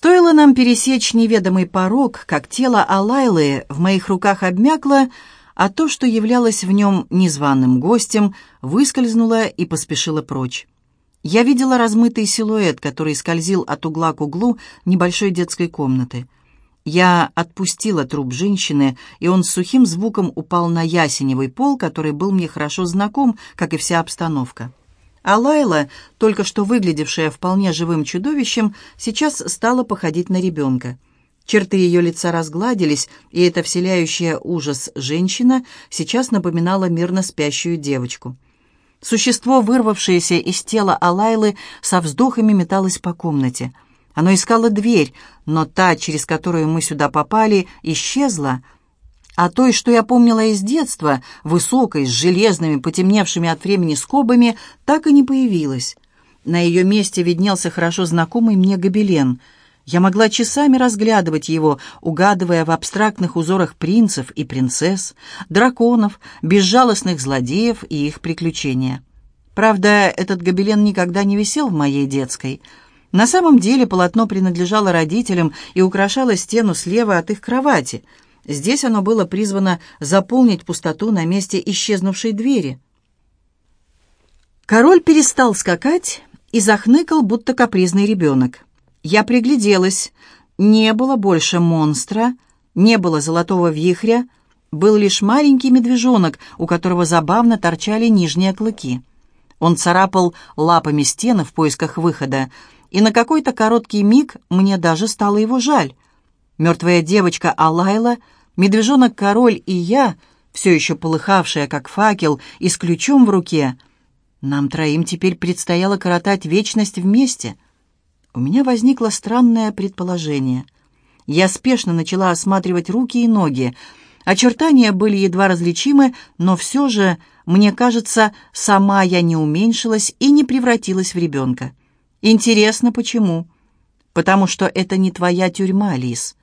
Стоило нам пересечь неведомый порог, как тело Алайлы в моих руках обмякло, а то, что являлось в нем незваным гостем, выскользнуло и поспешило прочь. Я видела размытый силуэт, который скользил от угла к углу небольшой детской комнаты. Я отпустила труп женщины, и он с сухим звуком упал на ясеневый пол, который был мне хорошо знаком, как и вся обстановка. А Лайла, только что выглядевшая вполне живым чудовищем, сейчас стала походить на ребенка. Черты ее лица разгладились, и эта вселяющая ужас женщина сейчас напоминала мирно спящую девочку. Существо, вырвавшееся из тела Алайлы, со вздохами металось по комнате. Оно искало дверь, но та, через которую мы сюда попали, исчезла — а той, что я помнила из детства, высокой, с железными, потемневшими от времени скобами, так и не появилась. На ее месте виднелся хорошо знакомый мне гобелен. Я могла часами разглядывать его, угадывая в абстрактных узорах принцев и принцесс, драконов, безжалостных злодеев и их приключения. Правда, этот гобелен никогда не висел в моей детской. На самом деле полотно принадлежало родителям и украшало стену слева от их кровати — Здесь оно было призвано заполнить пустоту на месте исчезнувшей двери. Король перестал скакать и захныкал, будто капризный ребенок. Я пригляделась. Не было больше монстра, не было золотого вихря, был лишь маленький медвежонок, у которого забавно торчали нижние клыки. Он царапал лапами стены в поисках выхода, и на какой-то короткий миг мне даже стало его жаль. Мертвая девочка Алайла, медвежонок-король и я, все еще полыхавшая, как факел, и с ключом в руке. Нам троим теперь предстояло коротать вечность вместе. У меня возникло странное предположение. Я спешно начала осматривать руки и ноги. Очертания были едва различимы, но все же, мне кажется, сама я не уменьшилась и не превратилась в ребенка. Интересно, почему? Потому что это не твоя тюрьма, Лис.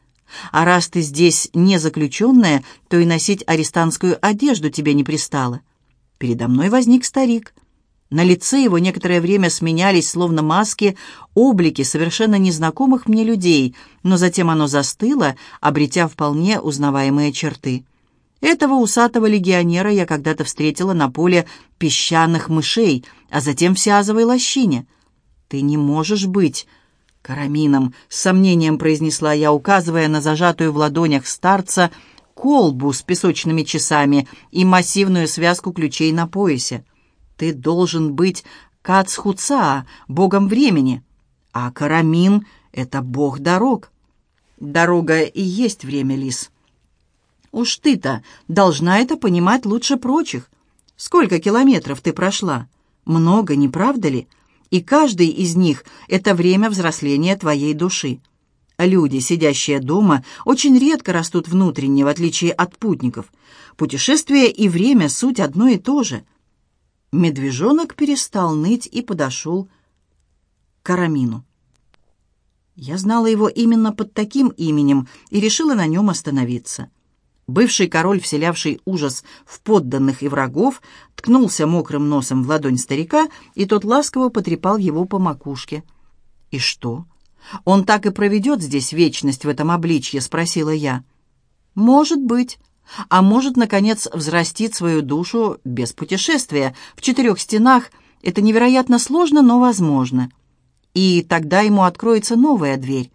А раз ты здесь не заключенная, то и носить арестантскую одежду тебе не пристало. Передо мной возник старик. На лице его некоторое время сменялись, словно маски, облики совершенно незнакомых мне людей, но затем оно застыло, обретя вполне узнаваемые черты. Этого усатого легионера я когда-то встретила на поле песчаных мышей, а затем в Сиазовой лощине. «Ты не можешь быть «Карамином», — с сомнением произнесла я, указывая на зажатую в ладонях старца колбу с песочными часами и массивную связку ключей на поясе. «Ты должен быть Кацхуца, богом времени, а Карамин — это бог дорог». «Дорога и есть время, Лис». «Уж ты-то должна это понимать лучше прочих. Сколько километров ты прошла? Много, не правда ли?» И каждый из них — это время взросления твоей души. Люди, сидящие дома, очень редко растут внутренне, в отличие от путников. Путешествие и время — суть одно и то же. Медвежонок перестал ныть и подошел к Карамину. Я знала его именно под таким именем и решила на нем остановиться. Бывший король, вселявший ужас в подданных и врагов, ткнулся мокрым носом в ладонь старика, и тот ласково потрепал его по макушке. «И что? Он так и проведет здесь вечность в этом обличье?» — спросила я. «Может быть. А может, наконец, взрастить свою душу без путешествия. В четырех стенах это невероятно сложно, но возможно. И тогда ему откроется новая дверь.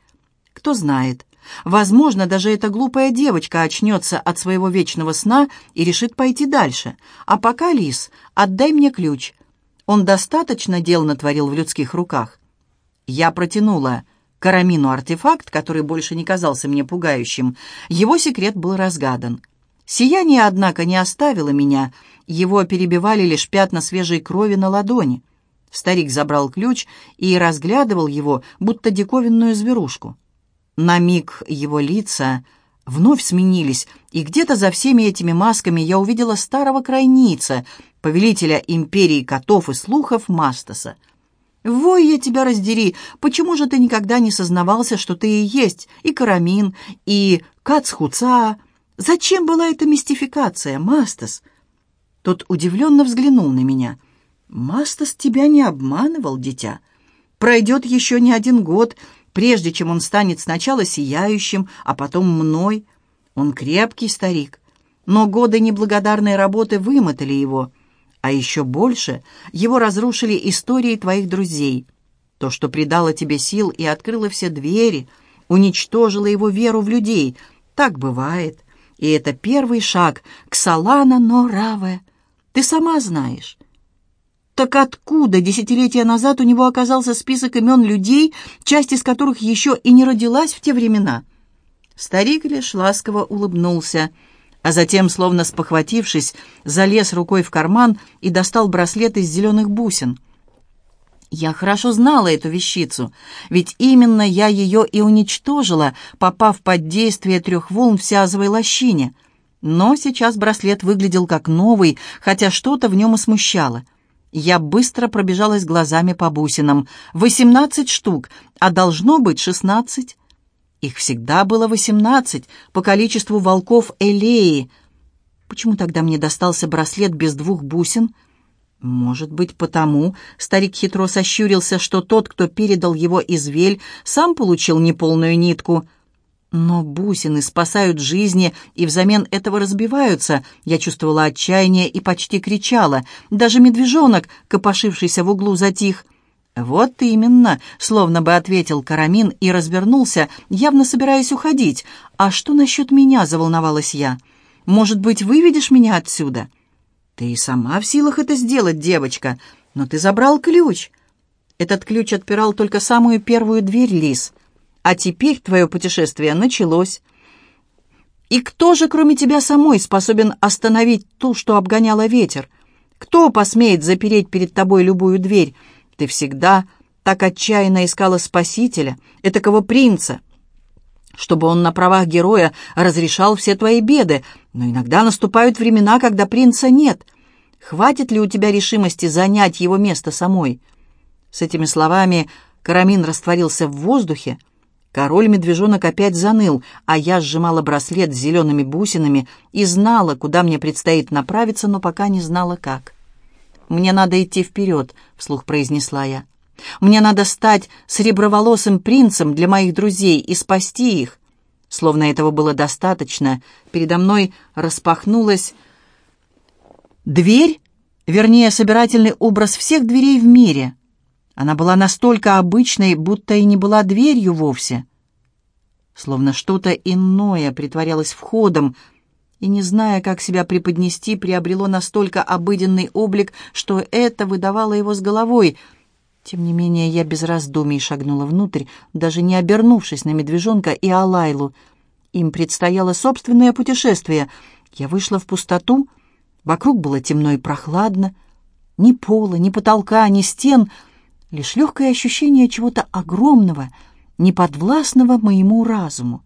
Кто знает». Возможно, даже эта глупая девочка очнется от своего вечного сна и решит пойти дальше. А пока, Лис, отдай мне ключ. Он достаточно дел натворил в людских руках. Я протянула Карамину артефакт, который больше не казался мне пугающим. Его секрет был разгадан. Сияние, однако, не оставило меня. Его перебивали лишь пятна свежей крови на ладони. Старик забрал ключ и разглядывал его, будто диковинную зверушку. На миг его лица вновь сменились, и где-то за всеми этими масками я увидела старого крайница, повелителя империи котов и слухов Мастаса. «Вой, я тебя раздери! Почему же ты никогда не сознавался, что ты и есть и Карамин, и Кацхуца? Зачем была эта мистификация, Мастас?» Тот удивленно взглянул на меня. «Мастас тебя не обманывал, дитя. Пройдет еще не один год, прежде чем он станет сначала сияющим, а потом мной. Он крепкий старик, но годы неблагодарной работы вымотали его, а еще больше его разрушили истории твоих друзей. То, что придало тебе сил и открыло все двери, уничтожило его веру в людей. Так бывает. И это первый шаг к Салана Нораве. Ты сама знаешь. Так откуда десятилетия назад у него оказался список имен людей, часть из которых еще и не родилась в те времена? Старик лишь ласково улыбнулся, а затем, словно спохватившись, залез рукой в карман и достал браслет из зеленых бусин. Я хорошо знала эту вещицу, ведь именно я ее и уничтожила, попав под действие трех волн в сязовой лощине. Но сейчас браслет выглядел как новый, хотя что-то в нем и смущало. Я быстро пробежалась глазами по бусинам. Восемнадцать штук, а должно быть шестнадцать. Их всегда было восемнадцать по количеству волков Элеи. Почему тогда мне достался браслет без двух бусин? Может быть, потому, старик хитро сощурился, что тот, кто передал его из Вель, сам получил неполную нитку — но бусины спасают жизни и взамен этого разбиваются. Я чувствовала отчаяние и почти кричала. Даже медвежонок, копошившийся в углу, затих. «Вот именно», — словно бы ответил Карамин и развернулся, явно собираясь уходить. «А что насчет меня?» — заволновалась я. «Может быть, выведешь меня отсюда?» «Ты и сама в силах это сделать, девочка, но ты забрал ключ». Этот ключ отпирал только самую первую дверь, Лис. А теперь твое путешествие началось. И кто же, кроме тебя самой, способен остановить ту, что обгоняла ветер? Кто посмеет запереть перед тобой любую дверь? Ты всегда так отчаянно искала спасителя, этакого принца, чтобы он на правах героя разрешал все твои беды, но иногда наступают времена, когда принца нет. Хватит ли у тебя решимости занять его место самой?» С этими словами Карамин растворился в воздухе, Король-медвежонок опять заныл, а я сжимала браслет с зелеными бусинами и знала, куда мне предстоит направиться, но пока не знала, как. «Мне надо идти вперед», — вслух произнесла я. «Мне надо стать среброволосым принцем для моих друзей и спасти их». Словно этого было достаточно, передо мной распахнулась дверь, вернее, собирательный образ всех дверей в мире — она была настолько обычной, будто и не была дверью вовсе. Словно что-то иное притворялось входом, и, не зная, как себя преподнести, приобрело настолько обыденный облик, что это выдавало его с головой. Тем не менее, я без раздумий шагнула внутрь, даже не обернувшись на медвежонка и Алайлу. Им предстояло собственное путешествие. Я вышла в пустоту, вокруг было темно и прохладно. Ни пола, ни потолка, ни стен — лишь легкое ощущение чего-то огромного, неподвластного моему разуму.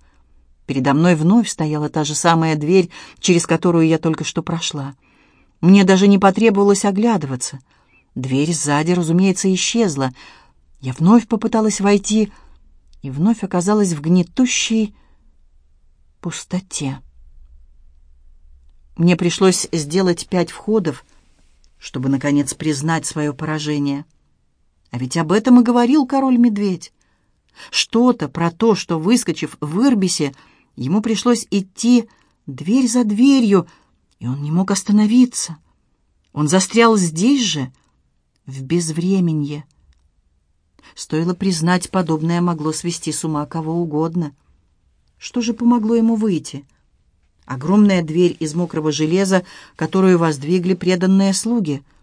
Передо мной вновь стояла та же самая дверь, через которую я только что прошла. Мне даже не потребовалось оглядываться. Дверь сзади, разумеется, исчезла. Я вновь попыталась войти и вновь оказалась в гнетущей пустоте. Мне пришлось сделать пять входов, чтобы, наконец, признать свое поражение — а ведь об этом и говорил король-медведь. Что-то про то, что, выскочив в Ирбисе, ему пришлось идти дверь за дверью, и он не мог остановиться. Он застрял здесь же, в безвременье. Стоило признать, подобное могло свести с ума кого угодно. Что же помогло ему выйти? Огромная дверь из мокрого железа, которую воздвигли преданные слуги —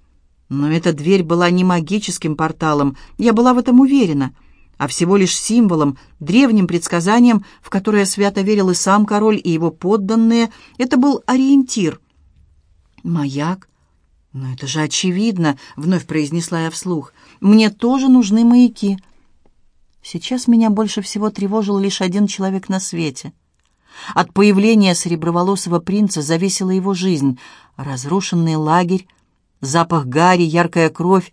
но эта дверь была не магическим порталом, я была в этом уверена, а всего лишь символом, древним предсказанием, в которое свято верил и сам король, и его подданные. Это был ориентир. «Маяк? Но это же очевидно», — вновь произнесла я вслух. «Мне тоже нужны маяки». Сейчас меня больше всего тревожил лишь один человек на свете. От появления среброволосого принца зависела его жизнь, разрушенный лагерь, запах гари, яркая кровь.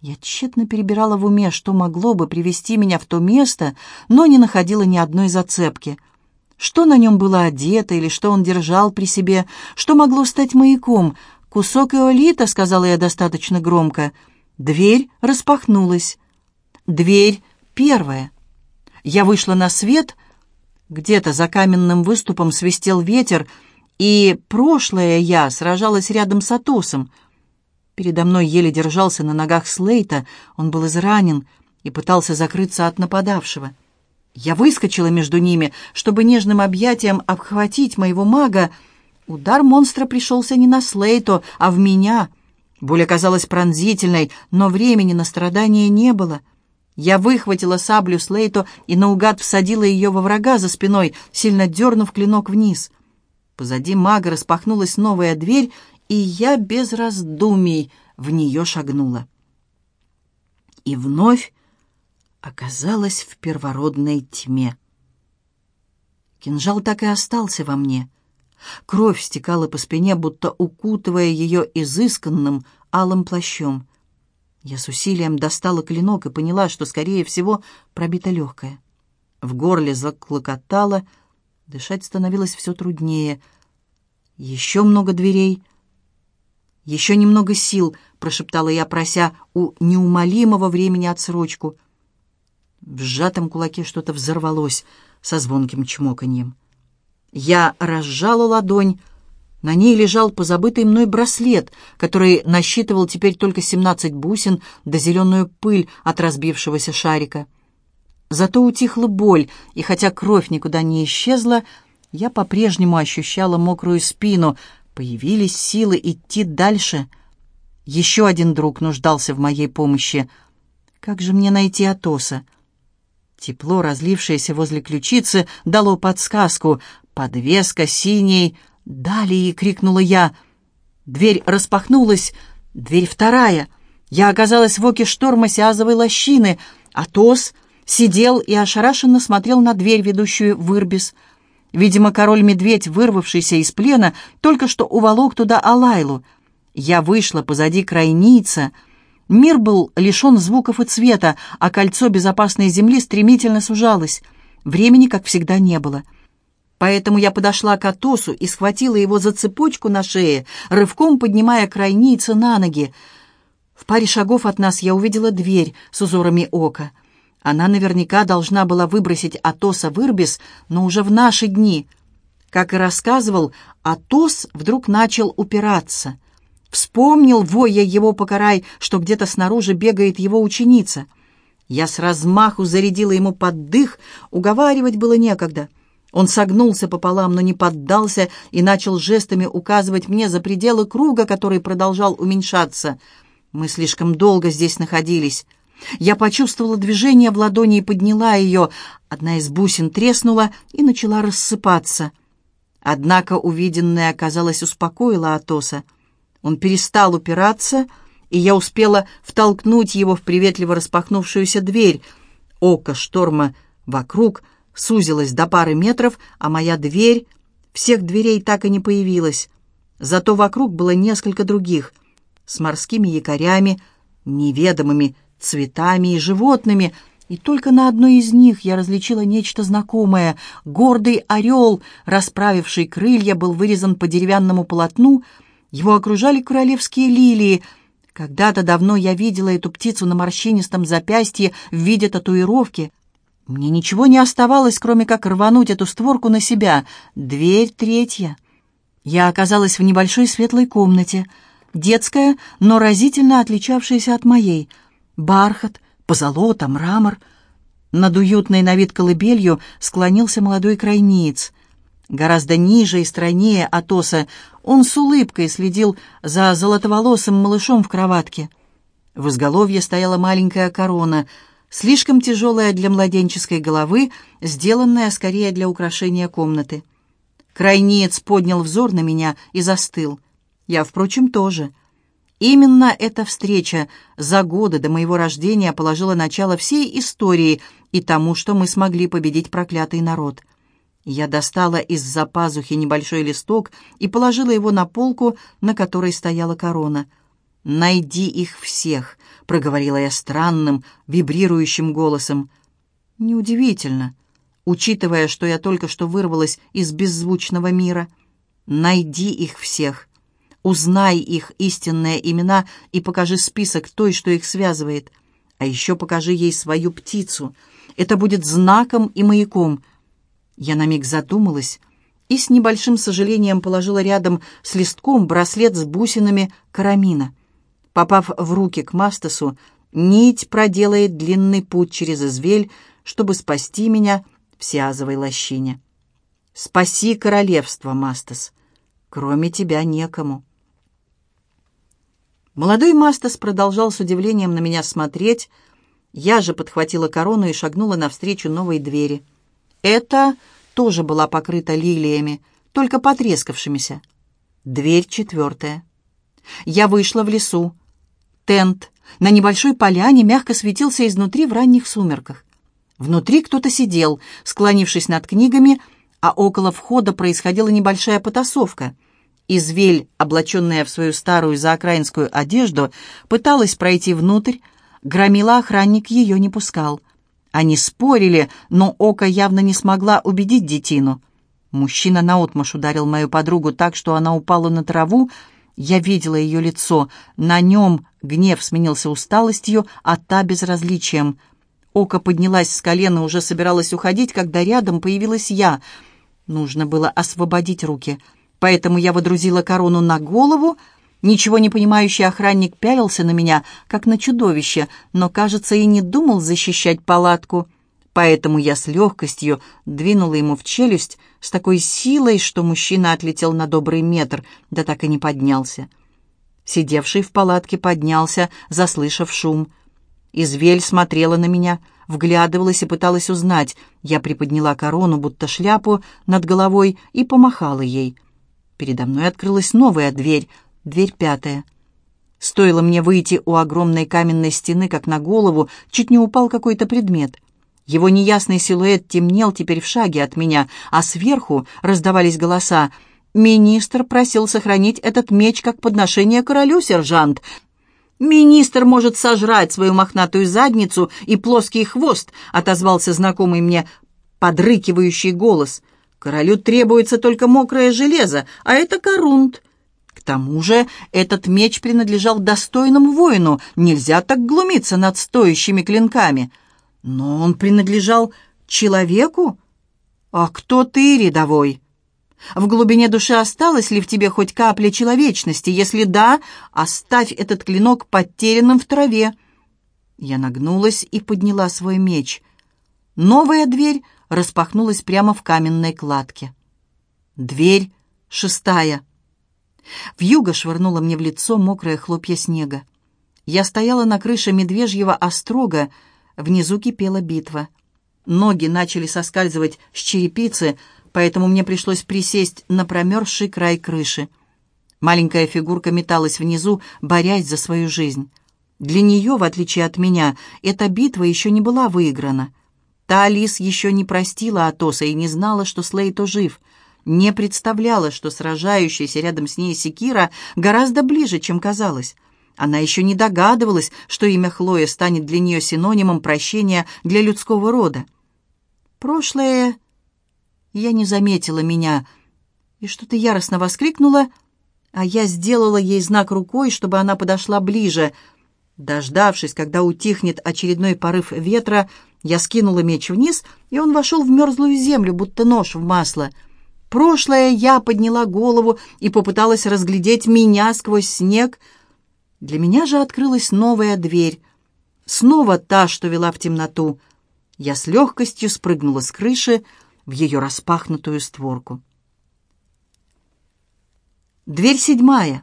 Я тщетно перебирала в уме, что могло бы привести меня в то место, но не находила ни одной зацепки. Что на нем было одето или что он держал при себе, что могло стать маяком. «Кусок иолита», — сказала я достаточно громко. Дверь распахнулась. Дверь первая. Я вышла на свет, где-то за каменным выступом свистел ветер, и прошлое я сражалась рядом с Атосом. Передо мной еле держался на ногах Слейта, он был изранен и пытался закрыться от нападавшего. Я выскочила между ними, чтобы нежным объятием обхватить моего мага. Удар монстра пришелся не на Слейто, а в меня. Боль оказалась пронзительной, но времени на страдания не было. Я выхватила саблю Слейто и наугад всадила ее во врага за спиной, сильно дернув клинок вниз. Позади мага распахнулась новая дверь, и я без раздумий в нее шагнула. И вновь оказалась в первородной тьме. Кинжал так и остался во мне. Кровь стекала по спине, будто укутывая ее изысканным алым плащом. Я с усилием достала клинок и поняла, что, скорее всего, пробито легкое. В горле заклокотало, дышать становилось все труднее. Еще много дверей. Еще немного сил, прошептала я, прося у неумолимого времени отсрочку. В сжатом кулаке что-то взорвалось со звонким чмоканьем. Я разжала ладонь. На ней лежал позабытый мной браслет, который насчитывал теперь только семнадцать бусин да зеленую пыль от разбившегося шарика. Зато утихла боль, и хотя кровь никуда не исчезла, я по-прежнему ощущала мокрую спину. Появились силы идти дальше. Еще один друг нуждался в моей помощи. Как же мне найти Атоса? Тепло, разлившееся возле ключицы, дало подсказку. «Подвеска синей!» «Далее!» — крикнула я. Дверь распахнулась. Дверь вторая. Я оказалась в оке шторма сиазовой лощины. Атос сидел и ошарашенно смотрел на дверь, ведущую в Ирбис. Видимо, король-медведь, вырвавшийся из плена, только что уволок туда Алайлу. Я вышла позади крайница — Мир был лишен звуков и цвета, а кольцо безопасной земли стремительно сужалось. Времени, как всегда, не было. Поэтому я подошла к Атосу и схватила его за цепочку на шее, рывком поднимая крайницы на ноги. В паре шагов от нас я увидела дверь с узорами ока. Она наверняка должна была выбросить Атоса в Ирбис, но уже в наши дни. Как и рассказывал, Атос вдруг начал упираться — Вспомнил, воя его покарай, что где-то снаружи бегает его ученица. Я с размаху зарядила ему под дых, уговаривать было некогда. Он согнулся пополам, но не поддался и начал жестами указывать мне за пределы круга, который продолжал уменьшаться. Мы слишком долго здесь находились. Я почувствовала движение в ладони и подняла ее. Одна из бусин треснула и начала рассыпаться. Однако увиденное, оказалось, успокоило Атоса. Он перестал упираться, и я успела втолкнуть его в приветливо распахнувшуюся дверь. Око шторма вокруг сузилось до пары метров, а моя дверь... Всех дверей так и не появилась. Зато вокруг было несколько других, с морскими якорями, неведомыми цветами и животными, и только на одной из них я различила нечто знакомое. Гордый орел, расправивший крылья, был вырезан по деревянному полотну — его окружали королевские лилии. Когда-то давно я видела эту птицу на морщинистом запястье в виде татуировки. Мне ничего не оставалось, кроме как рвануть эту створку на себя. Дверь третья. Я оказалась в небольшой светлой комнате. Детская, но разительно отличавшаяся от моей. Бархат, позолота, мрамор. Над уютной на вид колыбелью склонился молодой крайниц — Гораздо ниже и стройнее Атоса он с улыбкой следил за золотоволосым малышом в кроватке. В изголовье стояла маленькая корона, слишком тяжелая для младенческой головы, сделанная скорее для украшения комнаты. Крайнец поднял взор на меня и застыл. Я, впрочем, тоже. Именно эта встреча за годы до моего рождения положила начало всей истории и тому, что мы смогли победить проклятый народ — я достала из-за пазухи небольшой листок и положила его на полку, на которой стояла корона. «Найди их всех», — проговорила я странным, вибрирующим голосом. «Неудивительно, учитывая, что я только что вырвалась из беззвучного мира. Найди их всех. Узнай их истинные имена и покажи список той, что их связывает. А еще покажи ей свою птицу» Это будет знаком и маяком. Я на миг задумалась и с небольшим сожалением положила рядом с листком браслет с бусинами карамина. Попав в руки к Мастасу, нить проделает длинный путь через извель, чтобы спасти меня в Сиазовой лощине. Спаси королевство, Мастас. Кроме тебя некому. Молодой Мастас продолжал с удивлением на меня смотреть. Я же подхватила корону и шагнула навстречу новой двери. Это тоже была покрыта лилиями, только потрескавшимися. Дверь четвертая. Я вышла в лесу. Тент на небольшой поляне мягко светился изнутри в ранних сумерках. Внутри кто-то сидел, склонившись над книгами, а около входа происходила небольшая потасовка. Извель, облаченная в свою старую заокраинскую одежду, пыталась пройти внутрь, громила охранник ее не пускал — они спорили, но Ока явно не смогла убедить детину. Мужчина наотмашь ударил мою подругу так, что она упала на траву. Я видела ее лицо. На нем гнев сменился усталостью, а та — безразличием. Ока поднялась с колена уже собиралась уходить, когда рядом появилась я. Нужно было освободить руки, поэтому я водрузила корону на голову — Ничего не понимающий охранник пялился на меня, как на чудовище, но, кажется, и не думал защищать палатку. Поэтому я с легкостью двинула ему в челюсть с такой силой, что мужчина отлетел на добрый метр, да так и не поднялся. Сидевший в палатке поднялся, заслышав шум. Извель смотрела на меня, вглядывалась и пыталась узнать. Я приподняла корону, будто шляпу, над головой и помахала ей. Передо мной открылась новая дверь — Дверь пятая. Стоило мне выйти у огромной каменной стены, как на голову, чуть не упал какой-то предмет. Его неясный силуэт темнел теперь в шаге от меня, а сверху раздавались голоса. «Министр просил сохранить этот меч как подношение королю, сержант!» «Министр может сожрать свою мохнатую задницу и плоский хвост», — отозвался знакомый мне подрыкивающий голос. «Королю требуется только мокрое железо, а это корунт тому же этот меч принадлежал достойному воину, нельзя так глумиться над стоящими клинками. Но он принадлежал человеку? А кто ты, рядовой? В глубине души осталось ли в тебе хоть капля человечности? Если да, оставь этот клинок потерянным в траве. Я нагнулась и подняла свой меч. Новая дверь распахнулась прямо в каменной кладке. Дверь шестая. Вьюга швырнула мне в лицо мокрое хлопья снега. Я стояла на крыше медвежьего острога, внизу кипела битва. Ноги начали соскальзывать с черепицы, поэтому мне пришлось присесть на промерзший край крыши. Маленькая фигурка металась внизу, борясь за свою жизнь. Для нее, в отличие от меня, эта битва еще не была выиграна. Та Алис еще не простила Атоса и не знала, что Слейто жив — не представляла, что сражающаяся рядом с ней Секира гораздо ближе, чем казалось. Она еще не догадывалась, что имя Хлоя станет для нее синонимом прощения для людского рода. Прошлое... Я не заметила меня, и что-то яростно воскликнула, а я сделала ей знак рукой, чтобы она подошла ближе. Дождавшись, когда утихнет очередной порыв ветра, я скинула меч вниз, и он вошел в мерзлую землю, будто нож в масло — прошлое я подняла голову и попыталась разглядеть меня сквозь снег. Для меня же открылась новая дверь. Снова та, что вела в темноту. Я с легкостью спрыгнула с крыши в ее распахнутую створку. Дверь седьмая.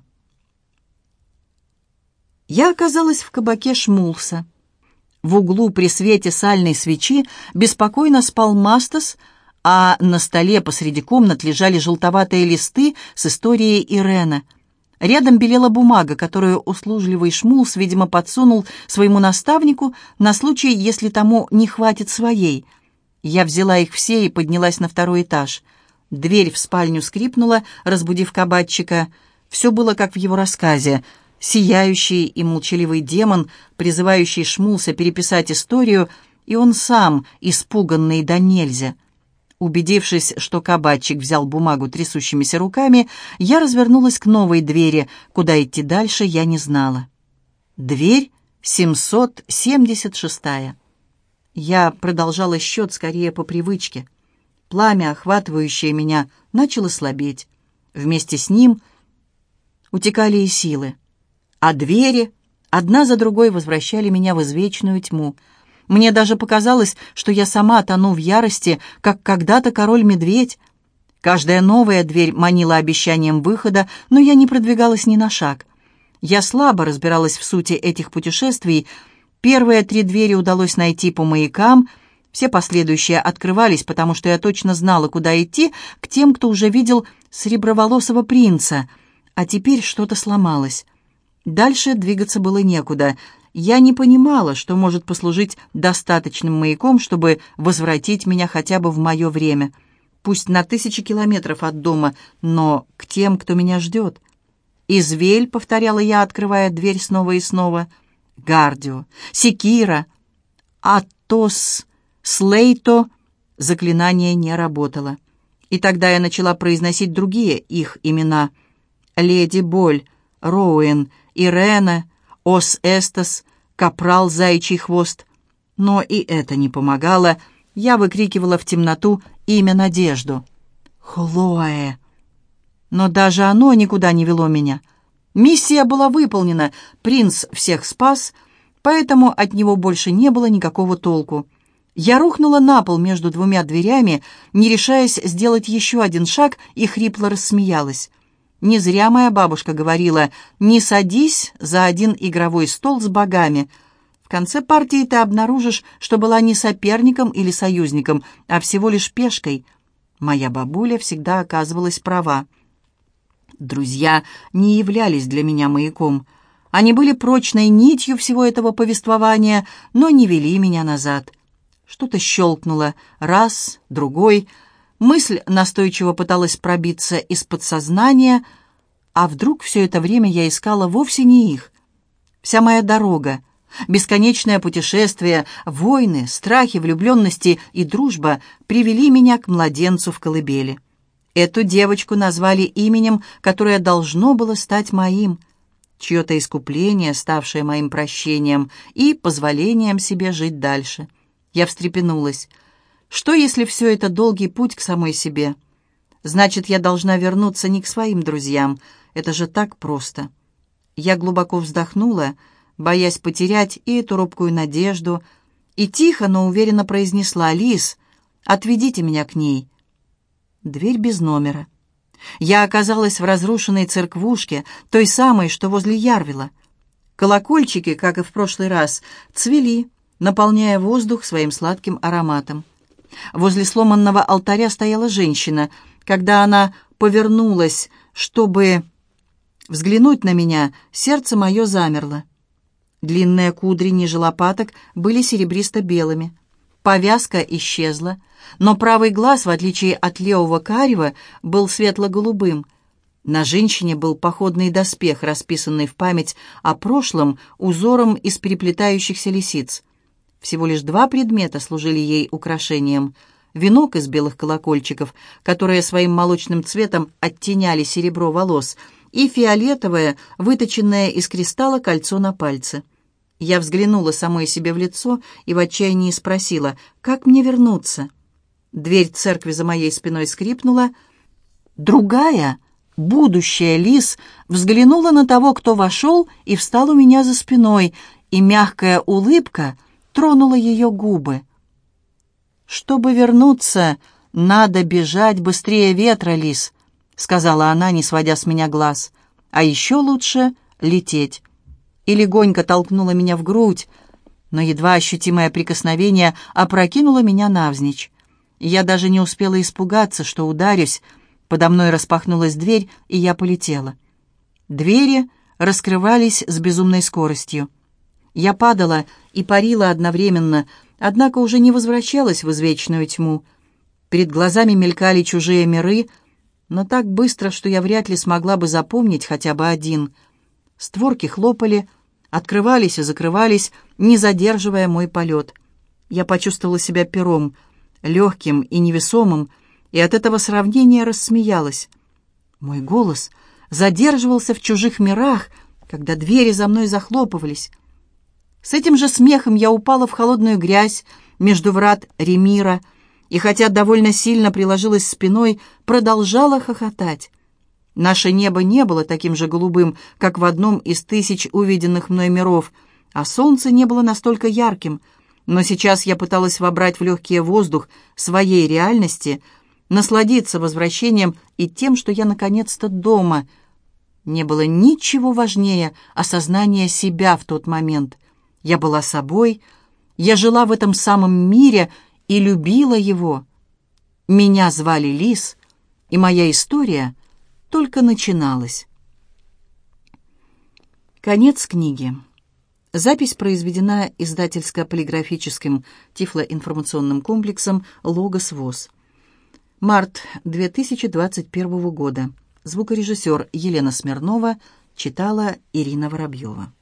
Я оказалась в кабаке Шмулса. В углу при свете сальной свечи беспокойно спал Мастас — а на столе посреди комнат лежали желтоватые листы с историей Ирена. Рядом белела бумага, которую услужливый Шмулс, видимо, подсунул своему наставнику на случай, если тому не хватит своей. Я взяла их все и поднялась на второй этаж. Дверь в спальню скрипнула, разбудив кабачика. Все было как в его рассказе. Сияющий и молчаливый демон, призывающий Шмулса переписать историю, и он сам, испуганный до нельзя — Убедившись, что кабачик взял бумагу трясущимися руками, я развернулась к новой двери. Куда идти дальше, я не знала. Дверь 776. Я продолжала счет скорее по привычке. Пламя, охватывающее меня, начало слабеть. Вместе с ним утекали и силы. А двери одна за другой возвращали меня в извечную тьму. Мне даже показалось, что я сама тону в ярости, как когда-то король-медведь. Каждая новая дверь манила обещанием выхода, но я не продвигалась ни на шаг. Я слабо разбиралась в сути этих путешествий. Первые три двери удалось найти по маякам — все последующие открывались, потому что я точно знала, куда идти, к тем, кто уже видел среброволосого принца. А теперь что-то сломалось. Дальше двигаться было некуда. Я не понимала, что может послужить достаточным маяком, чтобы возвратить меня хотя бы в мое время. Пусть на тысячи километров от дома, но к тем, кто меня ждет. «Извель», — повторяла я, открывая дверь снова и снова. «Гардио», «Секира», «Атос», Слейто заклинание не работало. И тогда я начала произносить другие их имена. Леди Боль, Роуэн, Ирена, Ос Эстас, Капрал Заячий Хвост. Но и это не помогало. Я выкрикивала в темноту имя Надежду. «Хлоэ!» Но даже оно никуда не вело меня. Миссия была выполнена, принц всех спас, поэтому от него больше не было никакого толку. Я рухнула на пол между двумя дверями, не решаясь сделать еще один шаг, и хрипло рассмеялась. Не зря моя бабушка говорила «не садись за один игровой стол с богами». В конце партии ты обнаружишь, что была не соперником или союзником, а всего лишь пешкой. Моя бабуля всегда оказывалась права. Друзья не являлись для меня маяком. Они были прочной нитью всего этого повествования, но не вели меня назад. Что-то щелкнуло. Раз, другой. Мысль настойчиво пыталась пробиться из подсознания, а вдруг все это время я искала вовсе не их. Вся моя дорога, бесконечное путешествие, войны, страхи, влюбленности и дружба привели меня к младенцу в колыбели. Эту девочку назвали именем, которое должно было стать моим, чье-то искупление, ставшее моим прощением и позволением себе жить дальше — я встрепенулась. Что, если все это долгий путь к самой себе? Значит, я должна вернуться не к своим друзьям. Это же так просто. Я глубоко вздохнула, боясь потерять и эту робкую надежду, и тихо, но уверенно произнесла «Лис, отведите меня к ней». Дверь без номера. Я оказалась в разрушенной церквушке, той самой, что возле Ярвила. Колокольчики, как и в прошлый раз, цвели, наполняя воздух своим сладким ароматом. Возле сломанного алтаря стояла женщина. Когда она повернулась, чтобы взглянуть на меня, сердце мое замерло. Длинные кудри ниже лопаток были серебристо-белыми. Повязка исчезла, но правый глаз, в отличие от левого карего, был светло-голубым. На женщине был походный доспех, расписанный в память о прошлом узором из переплетающихся лисиц. Всего лишь два предмета служили ей украшением. Венок из белых колокольчиков, которые своим молочным цветом оттеняли серебро волос, и фиолетовое, выточенное из кристалла кольцо на пальце. Я взглянула самой себе в лицо и в отчаянии спросила, как мне вернуться? Дверь церкви за моей спиной скрипнула. Другая, будущая лис, взглянула на того, кто вошел, и встал у меня за спиной, и мягкая улыбка — тронула ее губы. «Чтобы вернуться, надо бежать быстрее ветра, лис», — сказала она, не сводя с меня глаз. «А еще лучше лететь». И легонько толкнула меня в грудь, но едва ощутимое прикосновение опрокинуло меня навзничь. Я даже не успела испугаться, что ударюсь. Подо мной распахнулась дверь, и я полетела. Двери раскрывались с безумной скоростью. Я падала и парила одновременно, однако уже не возвращалась в извечную тьму. Перед глазами мелькали чужие миры, но так быстро, что я вряд ли смогла бы запомнить хотя бы один. Створки хлопали, открывались и закрывались, не задерживая мой полет. Я почувствовала себя пером, легким и невесомым, и от этого сравнения рассмеялась. Мой голос задерживался в чужих мирах, когда двери за мной захлопывались. С этим же смехом я упала в холодную грязь, между врат Ремира, и хотя довольно сильно приложилась спиной, продолжала хохотать. Наше небо не было таким же голубым, как в одном из тысяч увиденных мной миров, а солнце не было настолько ярким. Но сейчас я пыталась вобрать в легкий воздух своей реальности, насладиться возвращением и тем, что я наконец-то дома. Не было ничего важнее осознания себя в тот момент. Я была собой, я жила в этом самом мире и любила его. Меня звали Лис, и моя история — только начиналось. Конец книги. Запись произведена издательско-полиграфическим тифлоинформационным комплексом «Логос ВОЗ». Март 2021 года. Звукорежиссер Елена Смирнова читала Ирина Воробьева.